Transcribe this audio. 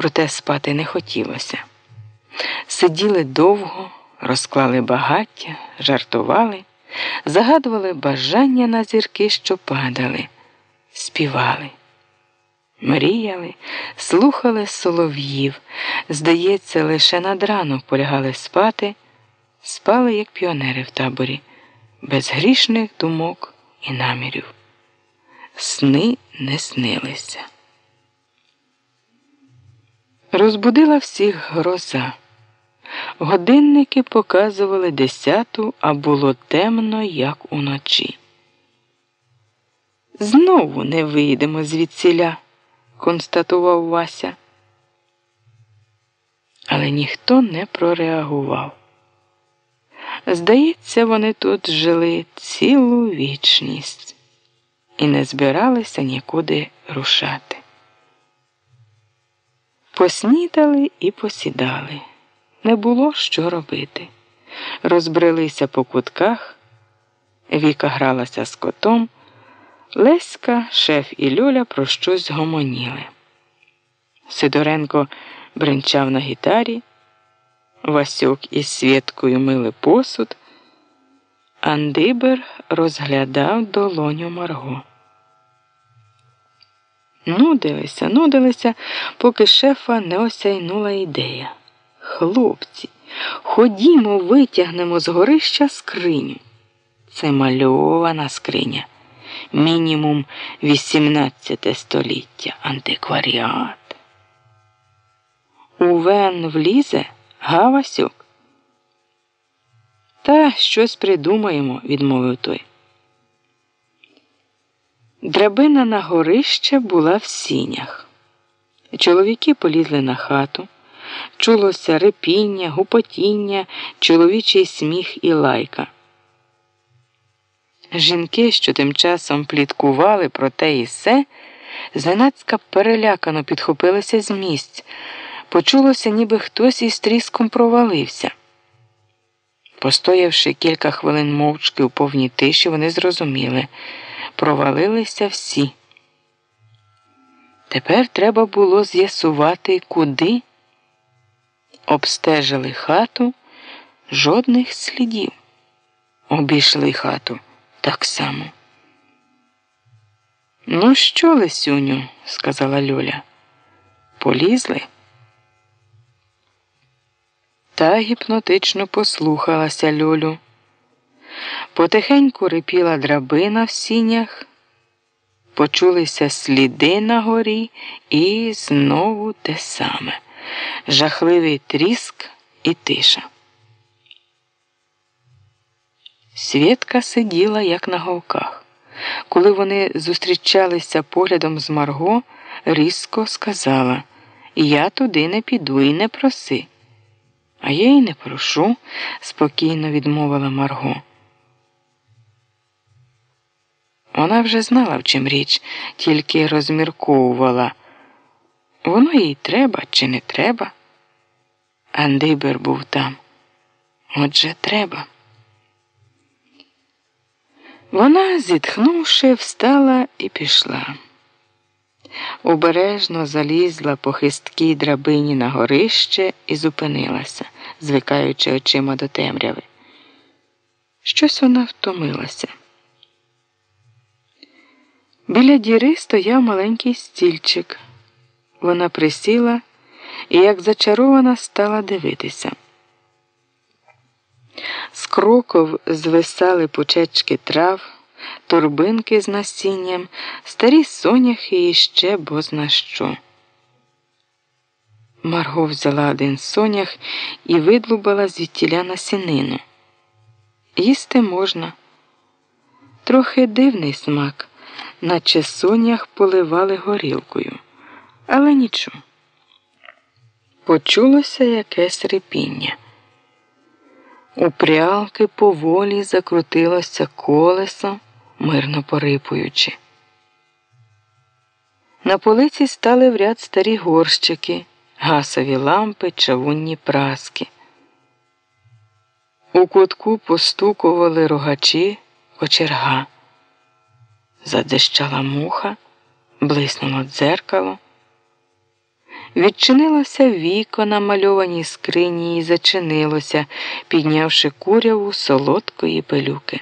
проте спати не хотілося. Сиділи довго, розклали багаття, жартували, загадували бажання на зірки, що падали, співали. Мріяли, слухали солов'їв, здається, лише над ранок полягали спати, спали, як піонери в таборі, без грішних думок і намірів. Сни не снилися. Розбудила всіх гроза. Годинники показували десяту, а було темно, як уночі. Знову не вийдемо звідсіля, констатував Вася. Але ніхто не прореагував. Здається, вони тут жили цілу вічність і не збиралися нікуди рушати. Поснідали і посідали. Не було що робити. Розбрелися по кутках, Віка гралася з котом, Леська, шеф і Люля про щось гомоніли. Сидоренко бренчав на гітарі, Васюк із Свєткою мили посуд, Андибер розглядав долоню Марго. Нудилися, нудилися, поки шефа не осяйнула ідея. Хлопці, ходімо, витягнемо з горища скриню. Це мальована скриня. Мінімум 18 століття антикваріат. У Вен влізе Гавасюк. Та щось придумаємо, відмовив той. Драбина на горище була в сінях. Чоловіки полізли на хату, чулося репіння, гупотіння, чоловічий сміх і лайка. Жінки, що тим часом пліткували про те і все, зненацька перелякано підхопилися з місць. Почулося, ніби хтось із тріском провалився. Постоявши кілька хвилин мовчки у повній тиші, вони зрозуміли провалилися всі. Тепер треба було з'ясувати, куди обстежили хату жодних слідів. Обійшли хату так само. Ну, що, Лисюню, сказала Люля, полізли. Та гіпнотично послухалася Льолю. Потихеньку рипіла драбина в сінях, почулися сліди на горі і знову те саме жахливий тріск і тиша. Свєтка сиділа, як на говках. Коли вони зустрічалися поглядом з Марго, різко сказала Я туди не піду і не проси. А я й не прошу, спокійно відмовила Марго. Вона вже знала, в чим річ, тільки розмірковувала. Воно їй треба чи не треба. Андибер був там. Отже, треба. Вона, зітхнувши, встала і пішла. Обережно залізла по хисткій драбині на горище і зупинилася, звикаючи очима до темряви. Щось вона втомилася. Біля діри стояв маленький стільчик. Вона присіла і, як зачарована, стала дивитися. З кроков звисали пучечки трав, торбинки з насінням, старі соняхи і ще бозна що. Марго взяла один сонях і видлубала звідтіля насінину. Їсти можна. Трохи дивний смак, наче сонях поливали горілкою, але нічого. Почулося якесь репіння. У прялки поволі закрутилося колесо, мирно порипуючи. На полиці стали в ряд старі горщики, гасові лампи, чавунні праски. У кутку постукували рогачі кочерга. Задещала муха, блиснуло дзеркало. Відчинилося віко на мальованій скрині і зачинилося, піднявши куряву солодкої пилюки.